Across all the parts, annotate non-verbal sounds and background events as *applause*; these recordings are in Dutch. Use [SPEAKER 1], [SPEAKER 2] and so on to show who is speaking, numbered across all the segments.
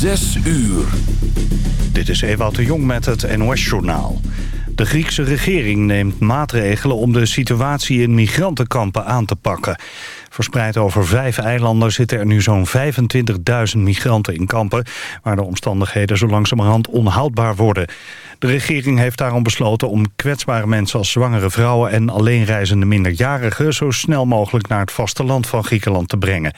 [SPEAKER 1] Zes uur.
[SPEAKER 2] Dit is Ewout de Jong met het NOS-journaal. De Griekse regering neemt maatregelen om de situatie in migrantenkampen aan te pakken. Verspreid over vijf eilanden zitten er nu zo'n 25.000 migranten in kampen... waar de omstandigheden zo langzamerhand onhoudbaar worden. De regering heeft daarom besloten om kwetsbare mensen als zwangere vrouwen... en alleenreizende minderjarigen zo snel mogelijk naar het vasteland van Griekenland te brengen.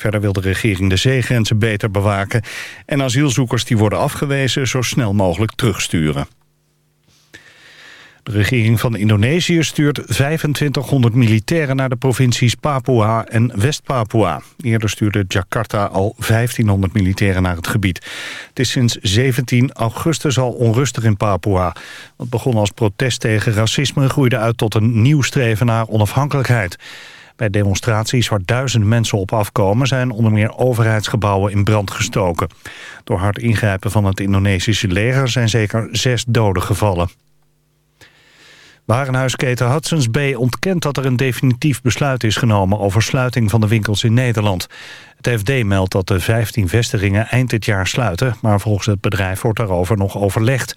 [SPEAKER 2] Verder wil de regering de zeegrenzen beter bewaken... en asielzoekers die worden afgewezen zo snel mogelijk terugsturen. De regering van Indonesië stuurt 2500 militairen naar de provincies Papua en West-Papua. Eerder stuurde Jakarta al 1500 militairen naar het gebied. Het is sinds 17 augustus al onrustig in Papua. Wat begon als protest tegen racisme groeide uit tot een nieuw streven naar onafhankelijkheid. Bij demonstraties waar duizenden mensen op afkomen... zijn onder meer overheidsgebouwen in brand gestoken. Door hard ingrijpen van het Indonesische leger zijn zeker zes doden gevallen. Warenhuisketen Hudson's Bay ontkent dat er een definitief besluit is genomen over sluiting van de winkels in Nederland. Het FD meldt dat de 15 vestigingen eind dit jaar sluiten, maar volgens het bedrijf wordt daarover nog overlegd.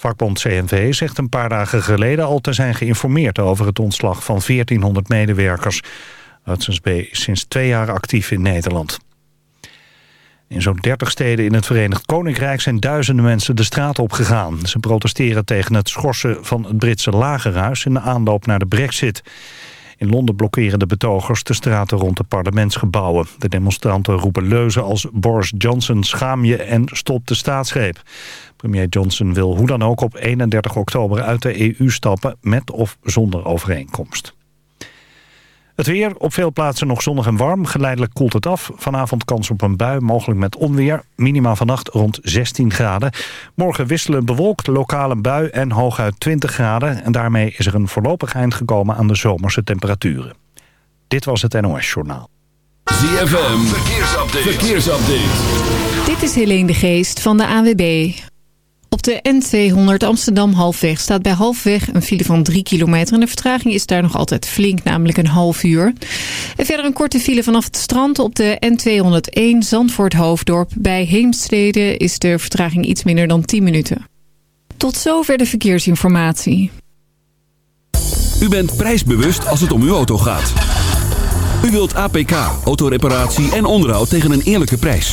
[SPEAKER 2] Vakbond CNV zegt een paar dagen geleden al te zijn geïnformeerd over het ontslag van 1400 medewerkers. Hudson's Bay is sinds twee jaar actief in Nederland. In zo'n 30 steden in het Verenigd Koninkrijk zijn duizenden mensen de straat opgegaan. Ze protesteren tegen het schorsen van het Britse lagerhuis in de aanloop naar de brexit. In Londen blokkeren de betogers de straten rond de parlementsgebouwen. De demonstranten roepen leuzen als Boris Johnson schaam je en stop de staatsgreep. Premier Johnson wil hoe dan ook op 31 oktober uit de EU stappen met of zonder overeenkomst. Het weer, op veel plaatsen nog zonnig en warm. Geleidelijk koelt het af. Vanavond kans op een bui, mogelijk met onweer. Minima vannacht rond 16 graden. Morgen wisselen bewolkt, lokale bui en hooguit 20 graden. En daarmee is er een voorlopig eind gekomen aan de zomerse temperaturen. Dit was het NOS Journaal.
[SPEAKER 1] ZFM, verkeersupdate. verkeersupdate.
[SPEAKER 3] Dit is Helene de Geest van de AWB. Op de N200 Amsterdam-Halfweg staat bij Halfweg een file van 3 kilometer. En de vertraging is daar nog altijd flink, namelijk een half uur. En verder een korte file vanaf het strand op de N201 Zandvoort-Hoofddorp. Bij Heemstede is de vertraging iets minder dan 10 minuten. Tot zover de verkeersinformatie.
[SPEAKER 1] U bent prijsbewust als het om uw auto gaat. U wilt APK, autoreparatie en onderhoud tegen een eerlijke prijs.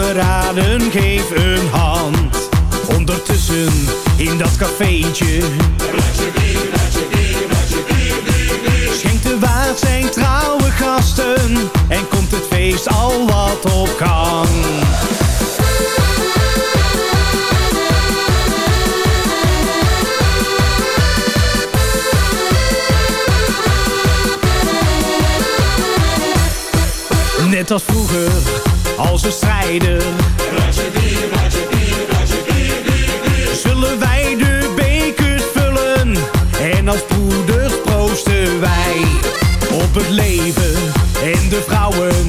[SPEAKER 4] Kameraden, geef een hand. Ondertussen in dat cafeetje. Schenkt de waard zijn trouwe gasten en komt het feest al wat op gang. Net als vroeger, als we strijden. Zullen wij de bekers vullen en als broeders proosten wij op het leven en de vrouwen.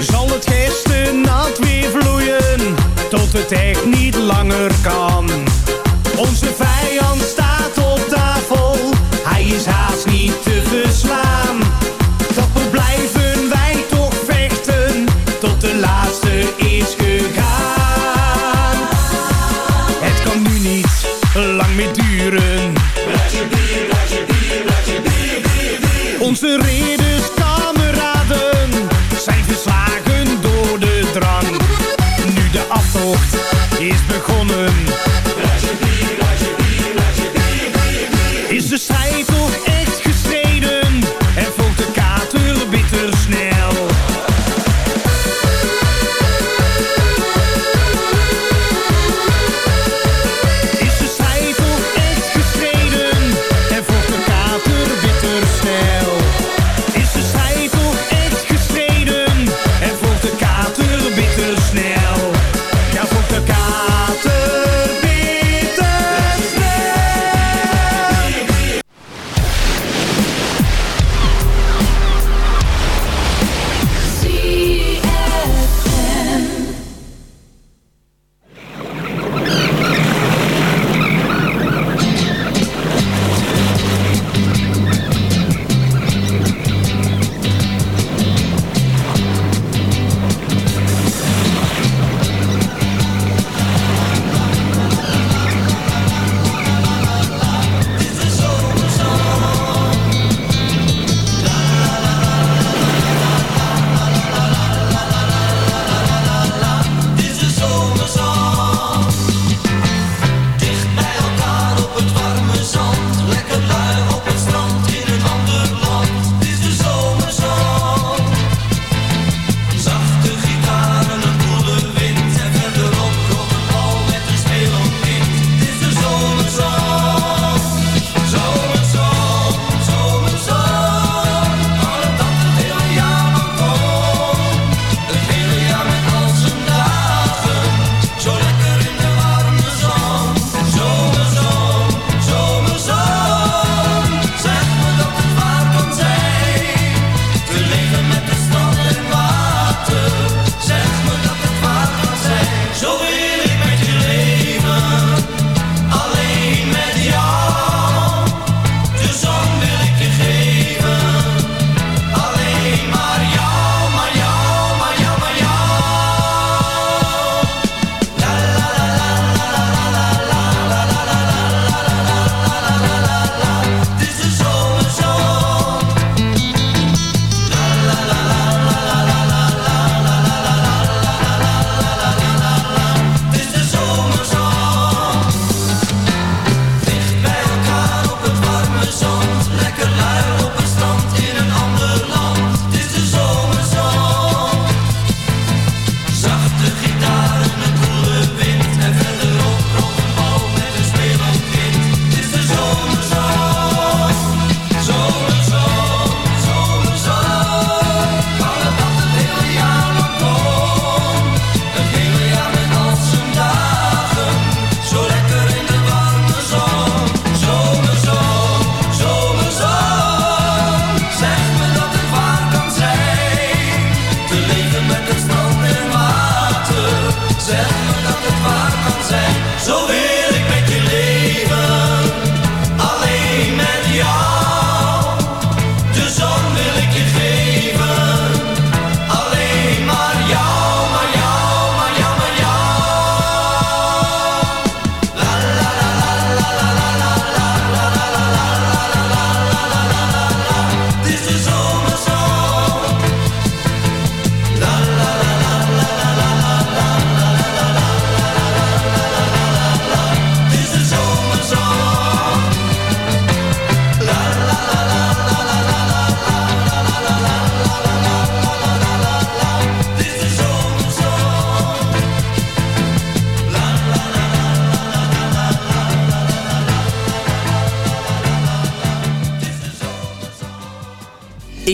[SPEAKER 4] Zal het nat weer vloeien tot het echt niet langer kan. Onze vijand staat op tafel, hij is haast niet te verslaan. Onze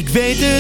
[SPEAKER 5] Ik weet het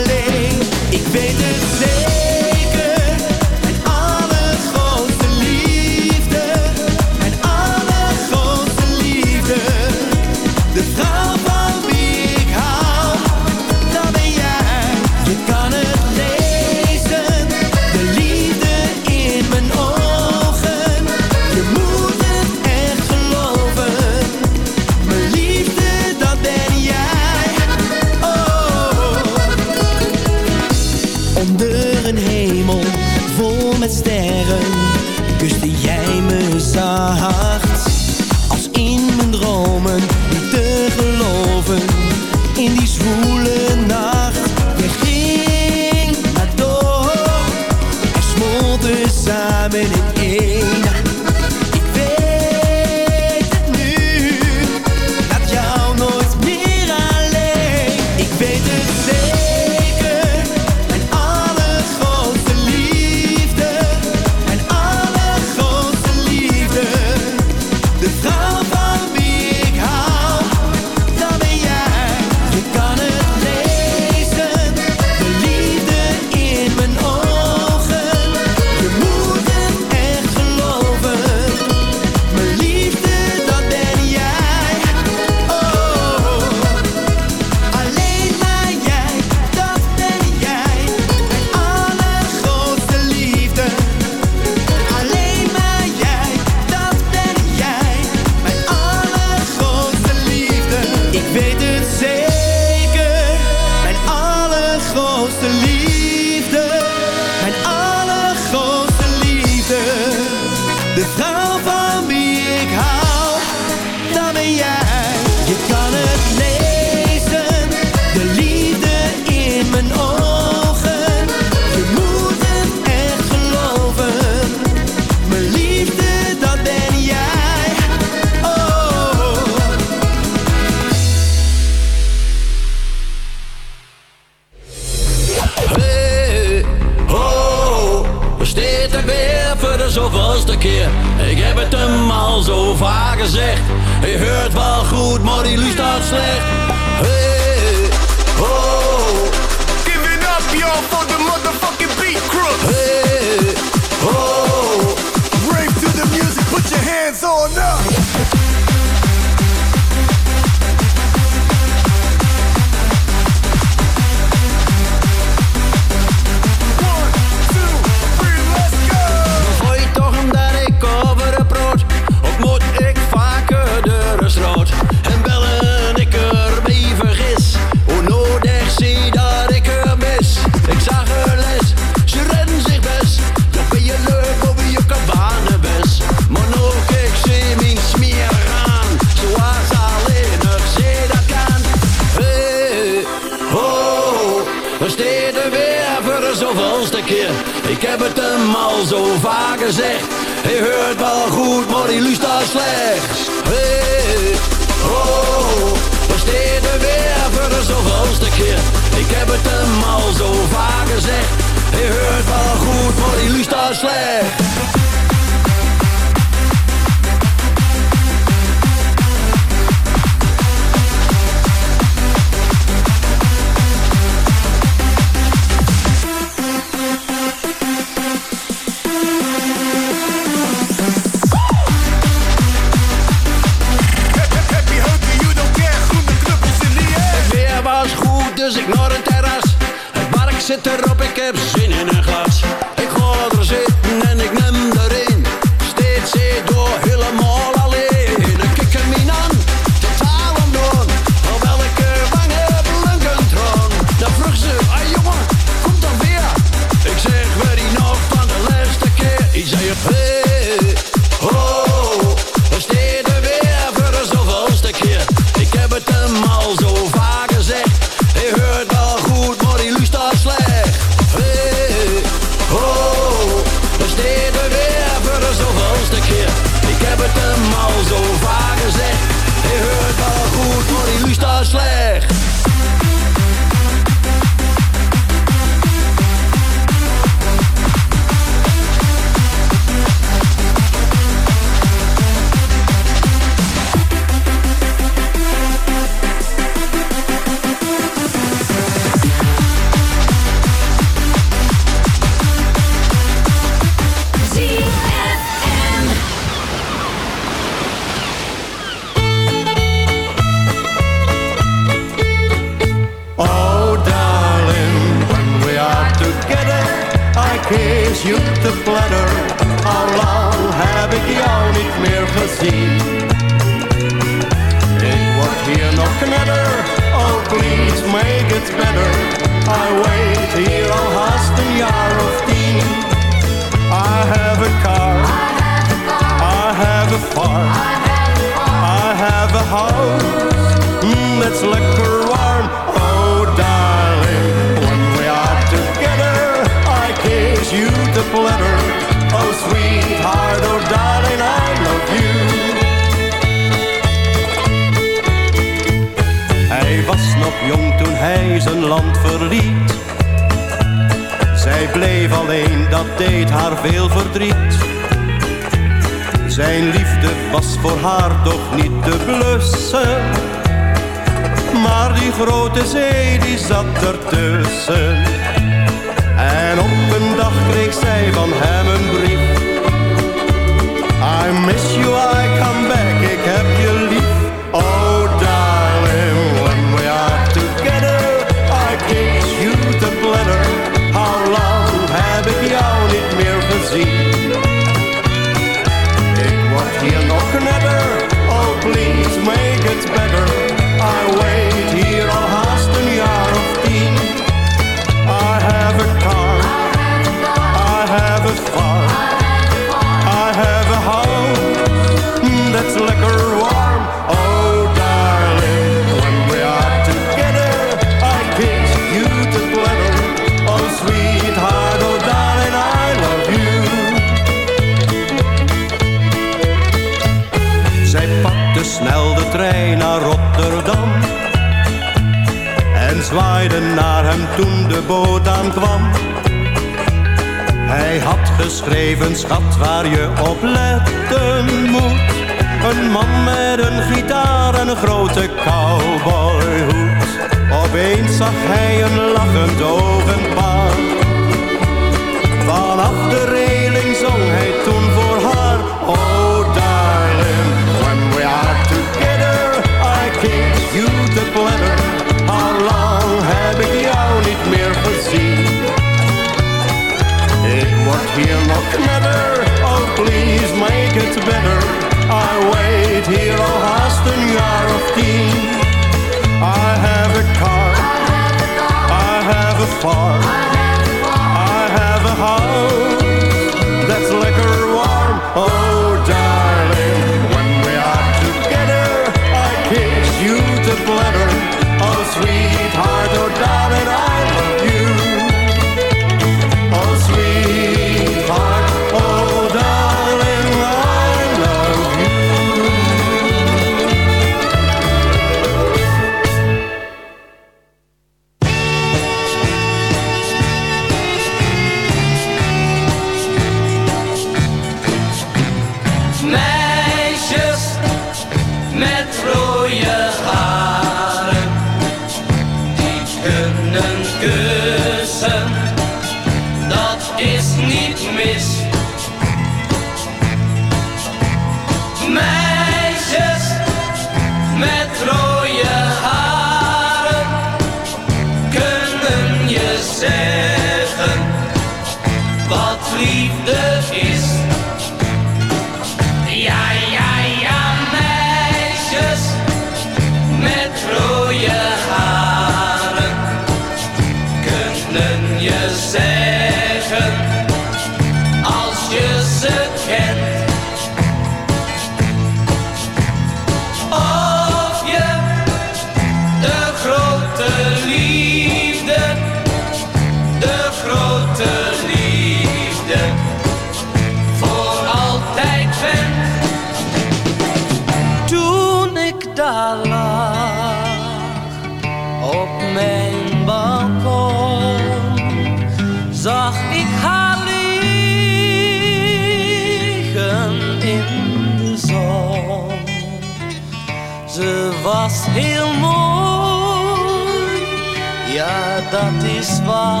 [SPEAKER 5] was.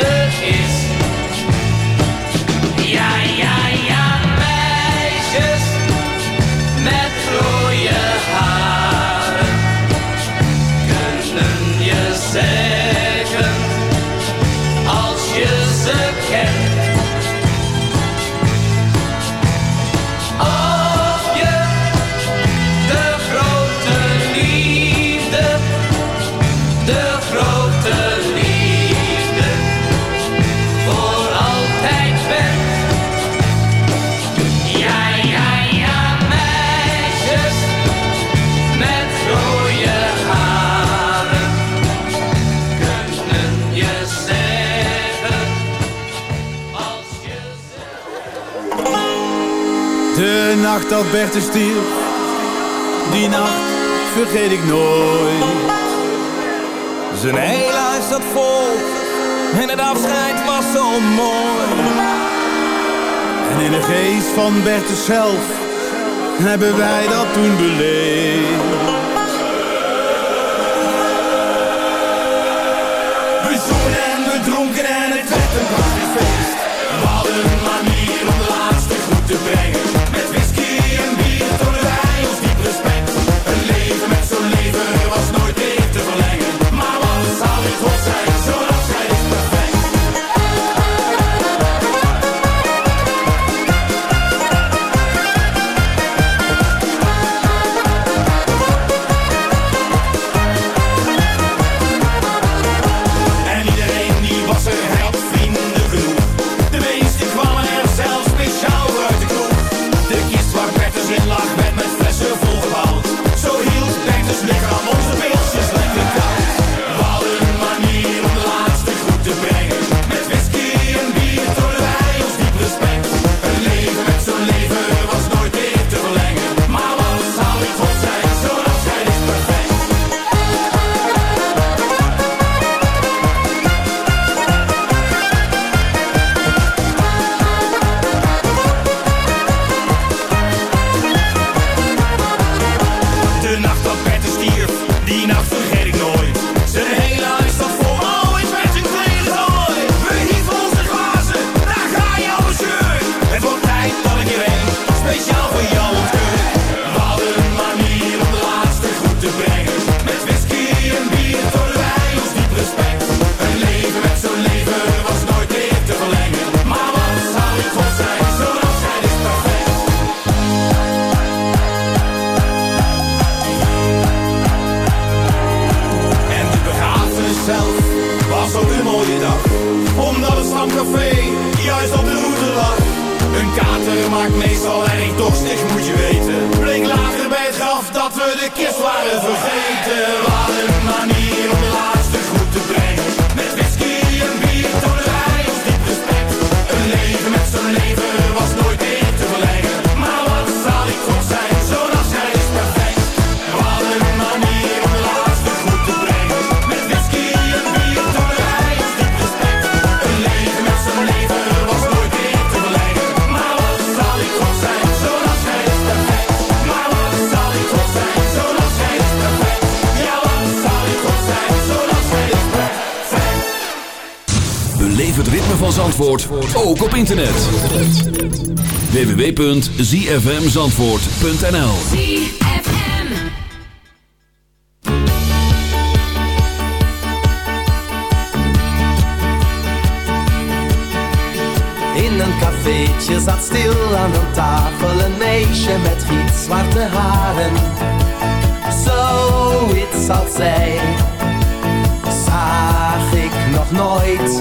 [SPEAKER 6] good is dat
[SPEAKER 7] Bertus stierf, die nacht vergeet ik nooit. Zijn hele huis zat vol en het afscheid was zo mooi. En in de geest van Bertus zelf hebben wij dat toen beleefd.
[SPEAKER 6] We zongen en we dronken en het werd een het
[SPEAKER 1] ritme van Zandvoort ook op internet. www.zfmzandvoort.nl
[SPEAKER 5] In een cafeetje zat stil aan een tafel een meisje met zwarte haren. Zoiets als zij zag ik nog nooit.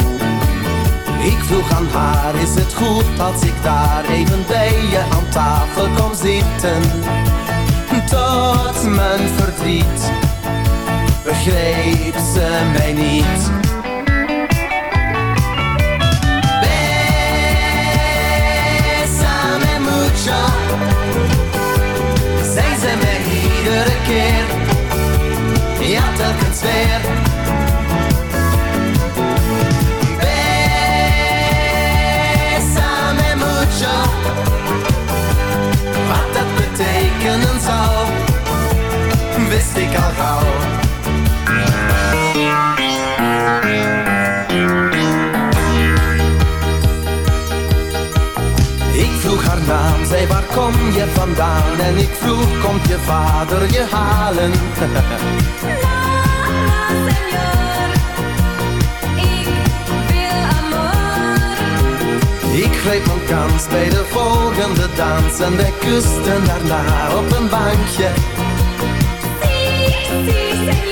[SPEAKER 5] Ik vroeg aan haar, is het goed als ik daar even bij je aan tafel kom zitten? Tot mijn verdriet begreep ze mij niet. Besame mucho, zei ze mij iedere keer, ja telkens weer. vandaan. En ik vroeg, komt je vader je halen? *laughs* Ik greep mijn kans bij de volgende dans. En wij kusten daarna op een bankje. Si, si,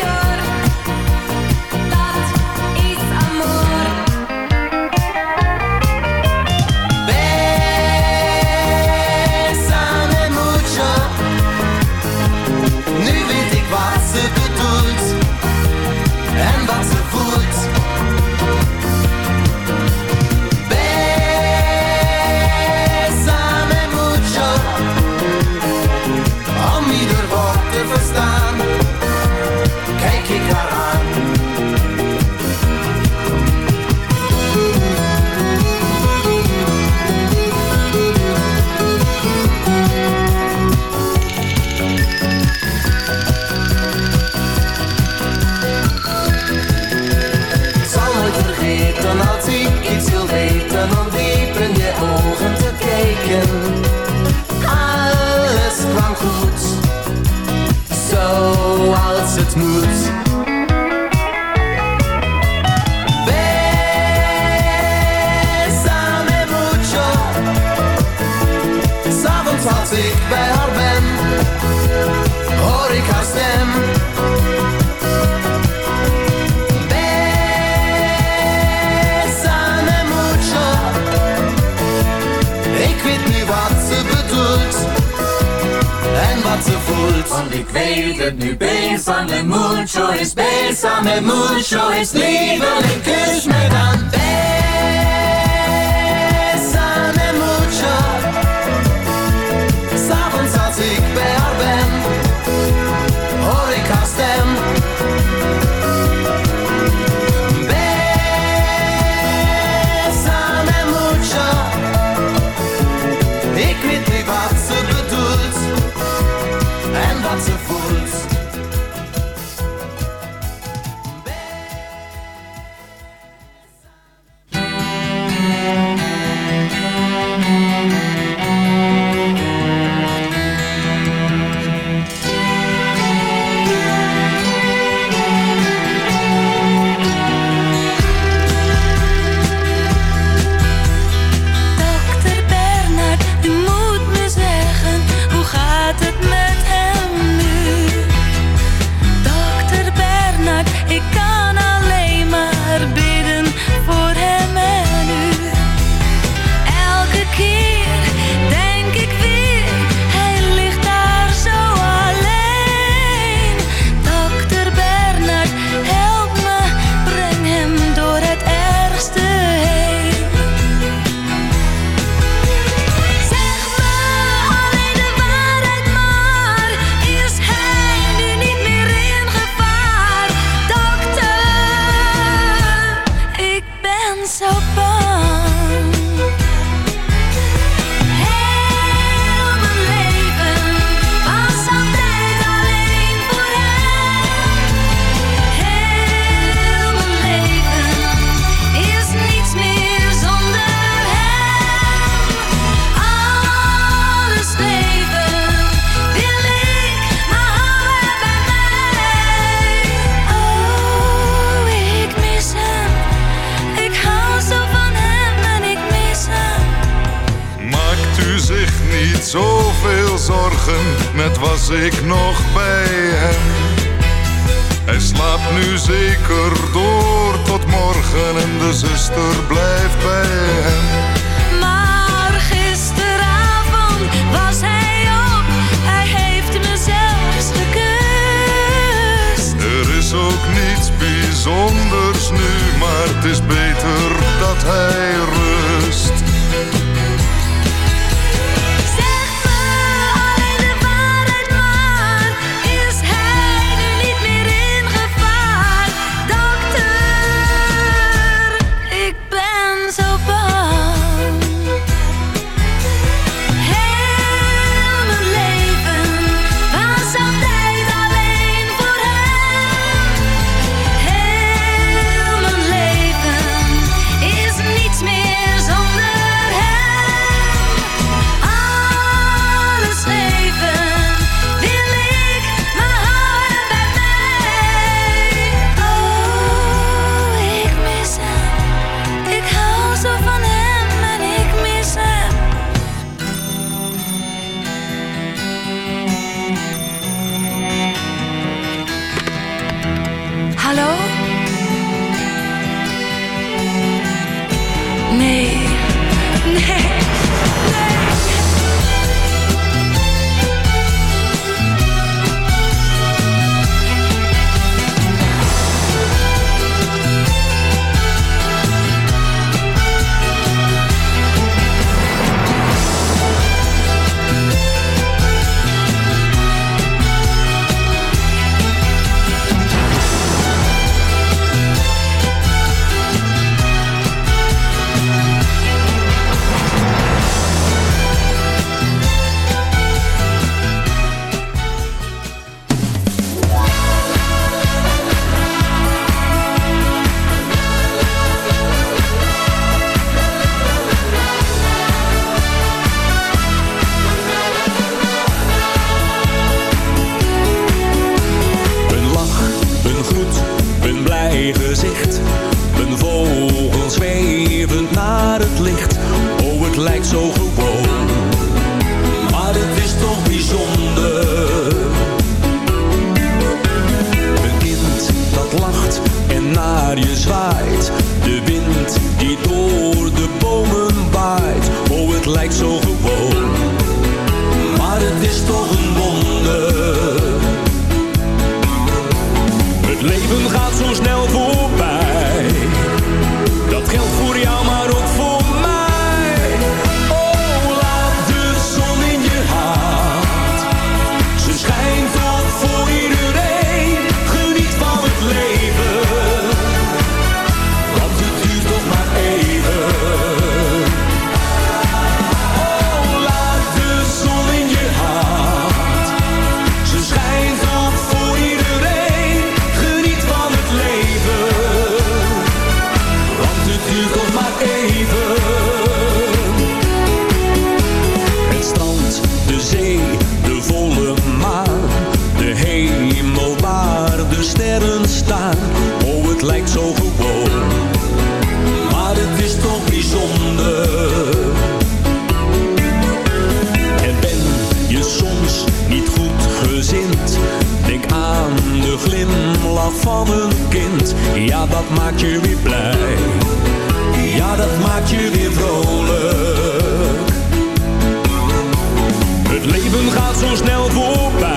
[SPEAKER 5] het is
[SPEAKER 1] beter dat hij
[SPEAKER 8] leven
[SPEAKER 9] gaat zo snel voorbij.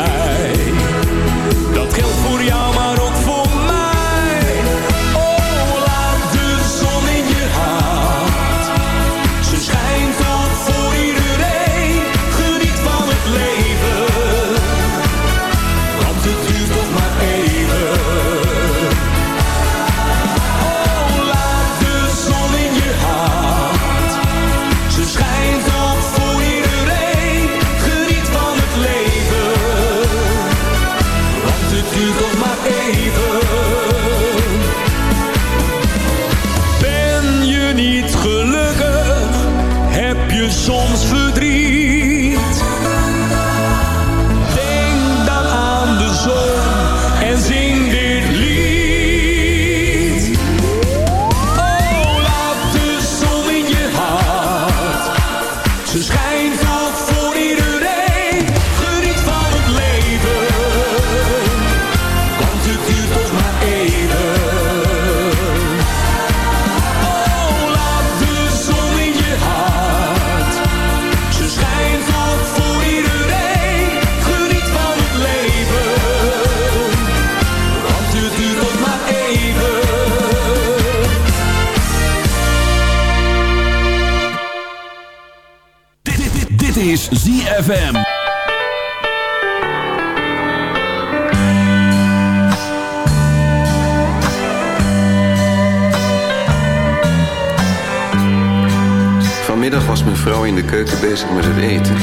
[SPEAKER 10] Met het eten.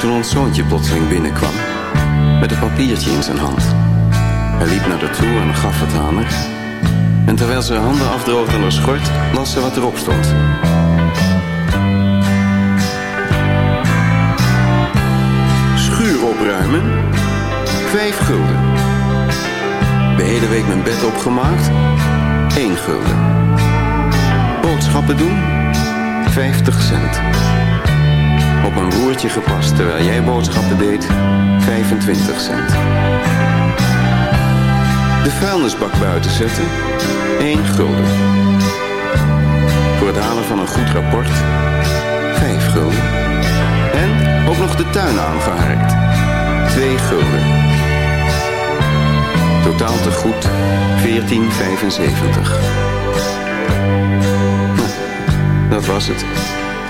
[SPEAKER 10] Toen ons zoontje plotseling binnenkwam. Met een papiertje in zijn hand. Hij liep naar haar toe en gaf het aan haar. En terwijl ze handen afdroogde haar schort, las ze wat erop stond. Schuur opruimen. Vijf gulden. De hele week mijn bed opgemaakt. 1 gulden. Boodschappen doen. 50 cent. Op een broertje gepast terwijl jij boodschappen deed. 25 cent. De vuilnisbak buiten zetten. 1 gulden. Voor het halen van een goed rapport. 5 gulden. En ook nog de tuin aangeharkt. 2 gulden. Totaal te goed 14,75. Nou, dat was het.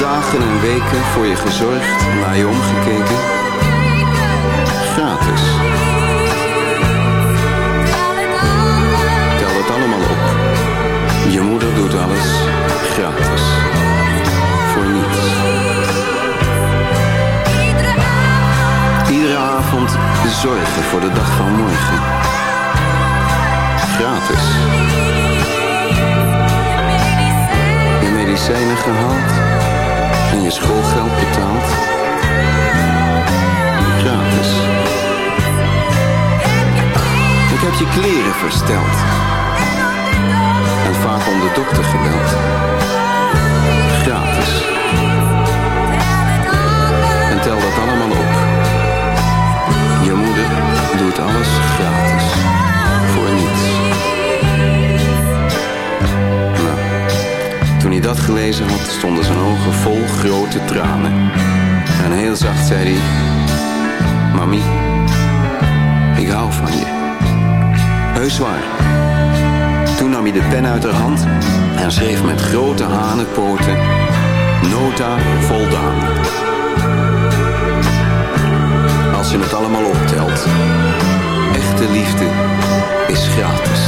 [SPEAKER 10] Dagen en weken voor je gezorgd, naar je omgekeken. Gratis. Tel het allemaal op. Je moeder doet alles gratis. Voor niets. Iedere avond zorgen voor de dag van morgen. Gratis. Je medicijnen gehaald en je schoolgeld betaald. Gratis. Ik heb je kleren versteld en vaak om de dokter gebeld. Gratis. En tel dat allemaal op. Je moeder doet alles gratis. Voor niets. Nou, toen hij dat gelezen had, stonden zijn ogen vol grote tranen. En heel zacht zei hij... Mami, ik hou van je. Heus waar. Toen nam hij de pen uit haar hand en schreef met grote hanenpoten... Nota voldaan. Als je het allemaal optelt. Echte liefde is gratis.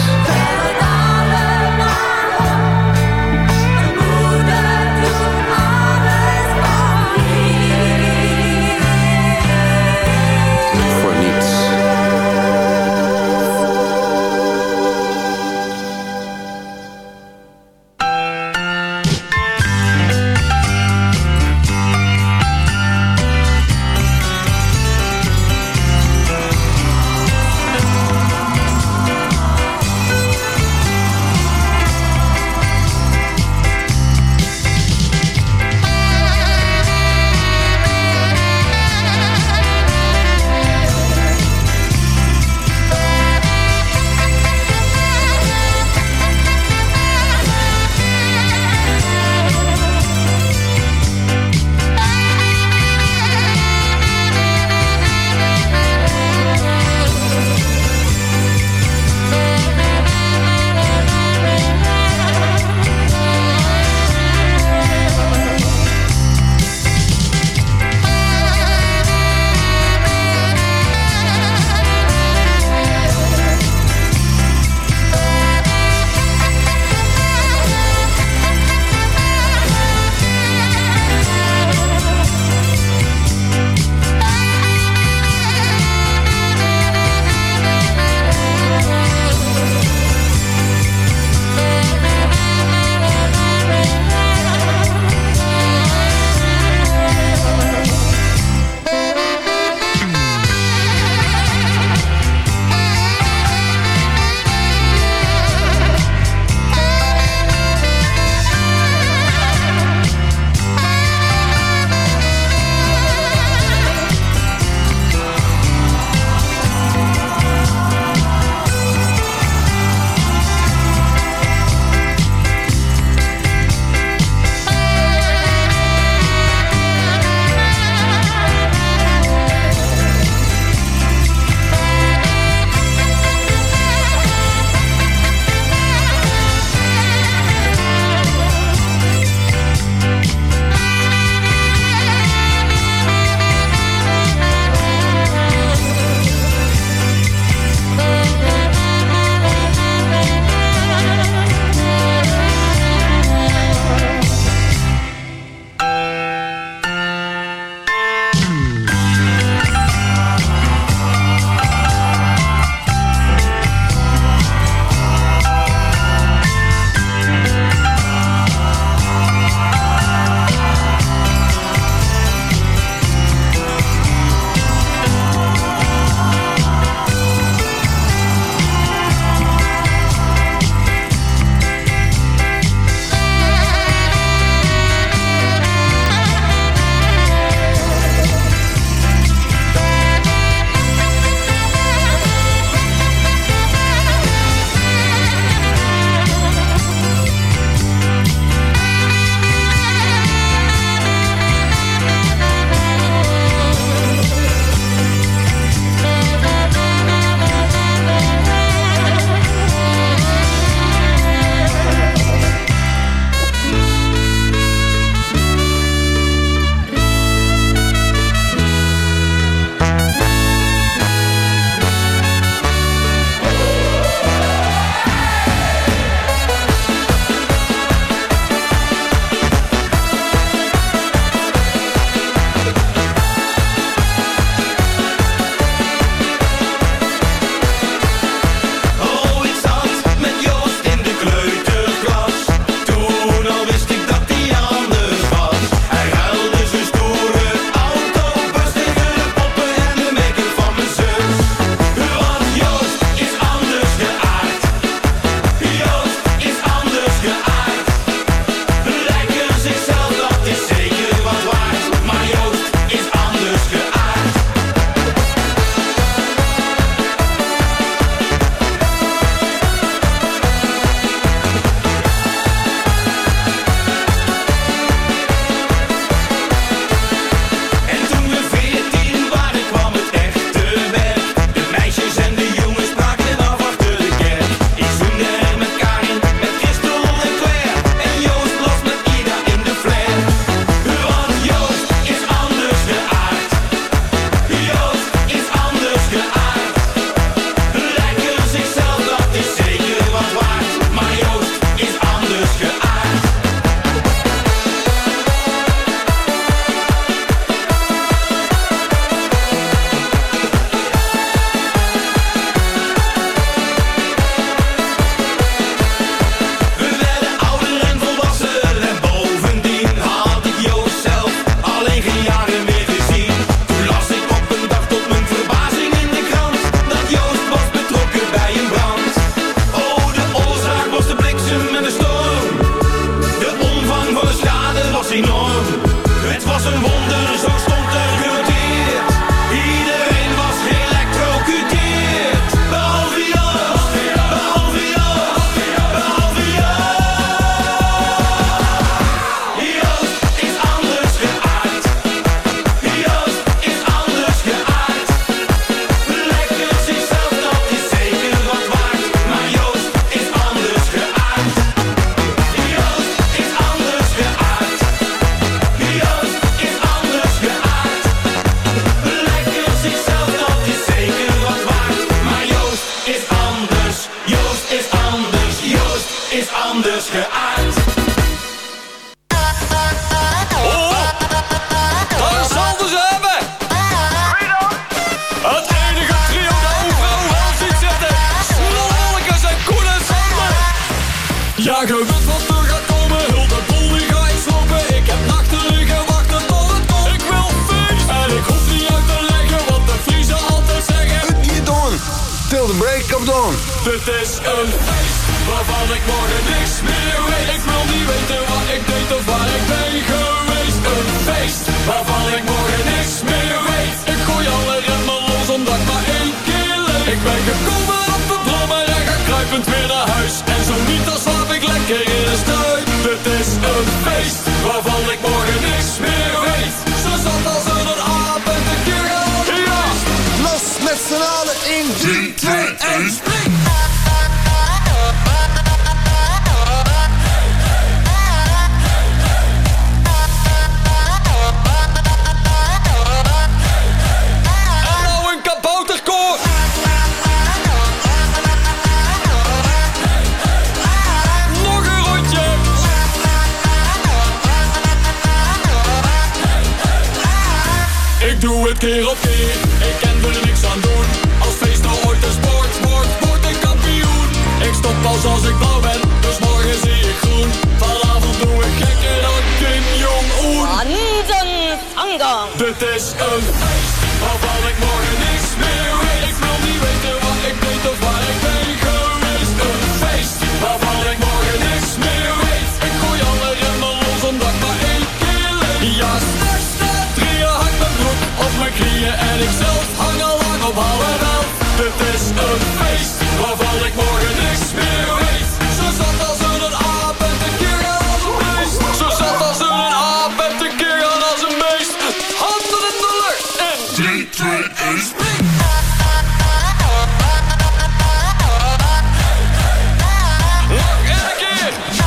[SPEAKER 11] Dit is een feest waarvan ik morgen niks meer weet. Ik wil niet weten wat ik deed of waar ik ben geweest. Een feest waarvan ik morgen niks meer weet. Ik gooi alle remmen los omdat ik maar één keer leef. Ik ben gekomen op de brommer en ga kruipend weer naar huis. En zo niet, dan slaap ik lekker in de struik. Dit is een feest waarvan ik morgen niks meer weet. Zo zat als een aap en de keer Ja,
[SPEAKER 12] los met z'n allen in 3, 2, 1, spring!
[SPEAKER 11] Keer op keer, ik kan er niks aan doen. Als feest nou ooit een sport wordt, word ik kampioen. Ik stop pas als ik blauw ben, dus morgen zie ik groen. Vanavond doe ik gekker dan Kim Jong-un. Dit is een feest een feest waarvan ik morgen niks meer weet. Zo zat als een aap en de keer als een beest. Zo zat als een aap en de keer als een beest. Handen in de lucht en 3, 2, 1, spring! Nog een keer!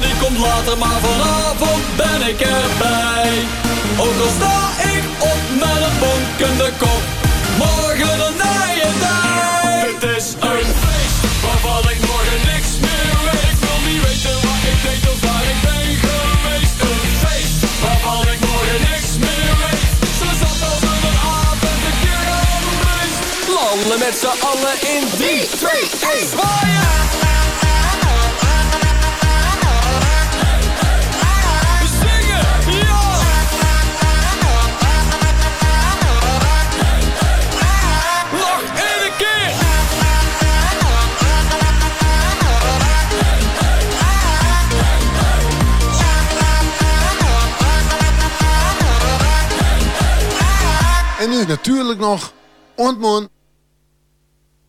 [SPEAKER 11] Die komt later, maar vanavond ben ik erbij. Ook al sta ik op met een bonkende kop, morgen een nijendag. Het is een feest waarvan ik morgen niks meer weet. Ik wil niet weten wat ik deed of waar ik ben geweest. Een feest waarvan ik morgen niks meer weet. Zo zat als een aap en de beest. Landen met z'n allen in 3, 2, 1, zwaaien!
[SPEAKER 12] En nu natuurlijk nog ontmoen.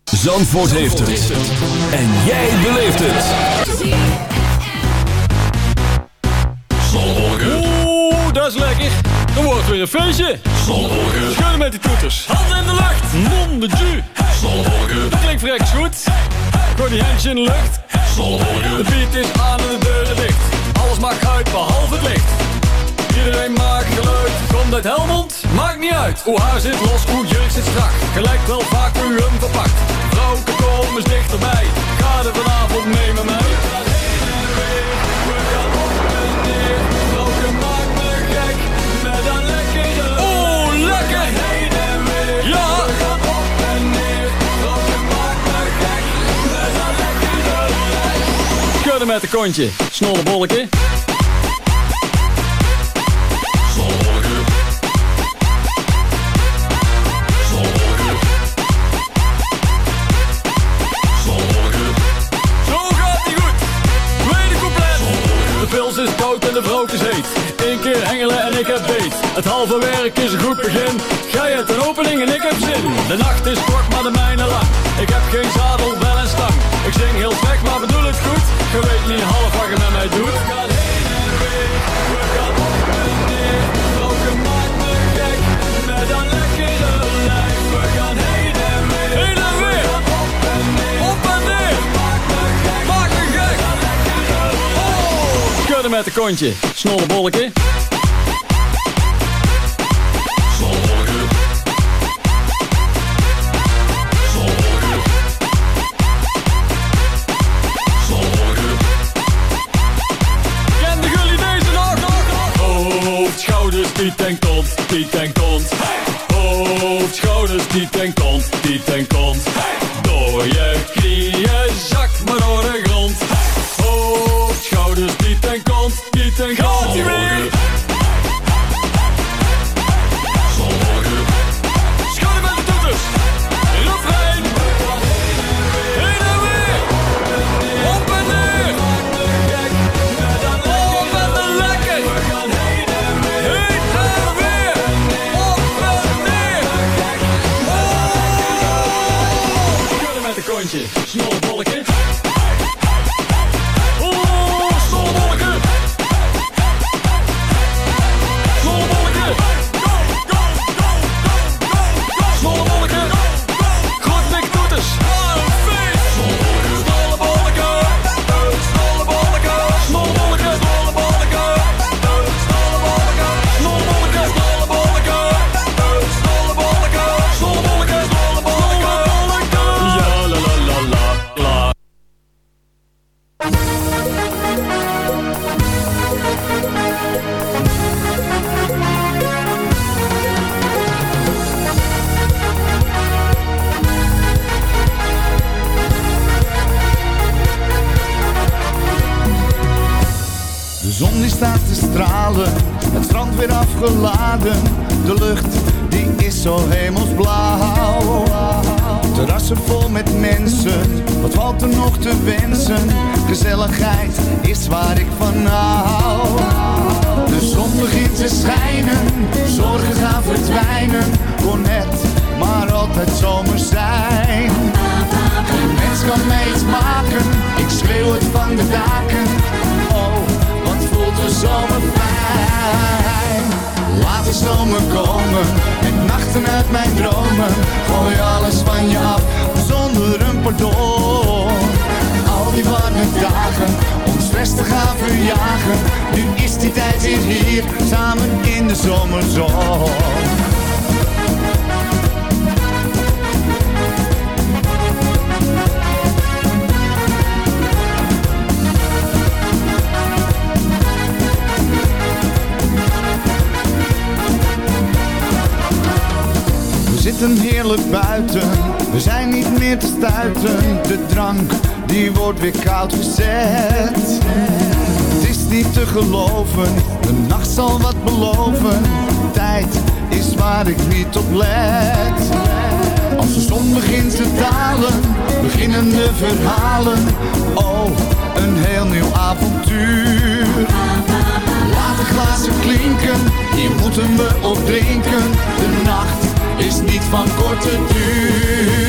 [SPEAKER 1] Zandvoort heeft het. En jij beleeft het.
[SPEAKER 11] Oeh, dat is lekker. Er wordt weer een feestje. Zonnewolken. Schudden met die toeters. Handen in de lucht. Mon de ju. Zonnewolken. Dat klinkt vreks goed. Gooi die handjes in de lucht. Zonnewolken. De beat is aan en de deuren dicht. Alles maakt uit behalve het licht. Iedereen maakt geluid. Komt uit Helmond? Maakt niet uit. Hoe haar zit los, hoe jurk zit strak. Gelijk wel vaak u hem verpakt. Vrouwen kom eens dichterbij. Ga er vanavond mee met mij. We gaan heen en weer. We gaan op en de heet. Eén keer hengelen en ik heb beet. Het halve werk is een goed begin. Gij hebt een opening en ik heb zin. De nacht is kort, maar de mijne lang. Ik heb geen zadel, wel een stang. Ik zing heel slecht, maar bedoel het goed. Je weet niet half wat je met mij doet. We gaan heen en weer. We gaan op en neer. Roken maakt me gek. Met een lekkere lijf. We gaan heen schudden met de kontje, snollebolleke. Schouders, die tankt ons, die tankt ons. Hey! Hoofd, schouders,
[SPEAKER 13] die wordt weer koud gezet. Het is niet te geloven, de nacht zal wat beloven. Tijd is waar ik niet op let. Als de zon begint te dalen, beginnen de verhalen. Oh, een heel nieuw avontuur. Laat de glazen klinken, hier moeten we op drinken. De nacht is niet van korte duur.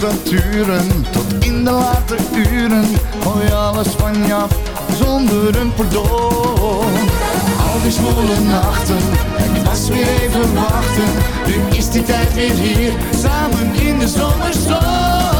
[SPEAKER 13] Tot in de late uren. Gooi alles van je af zonder een pardon. Al die zwoele nachten, het weer even wachten. Nu is die tijd weer hier, samen in de zomerzon.